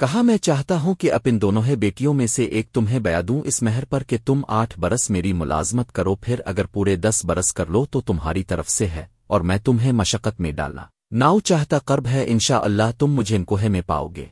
کہا میں چاہتا ہوں کہ اپن دونوں بیٹیوں میں سے ایک تمہیں بیا دوں اس مہر پر کہ تم آٹھ برس میری ملازمت کرو، پھر اگر پورے دس برس کر لو تو تمہاری طرف سے ہے اور میں تمہیں مشقت میں ڈالنا۔ ناؤ چاہتا قرب ہے انشاء اللہ تم مجھے کوہ میں پاؤ گے۔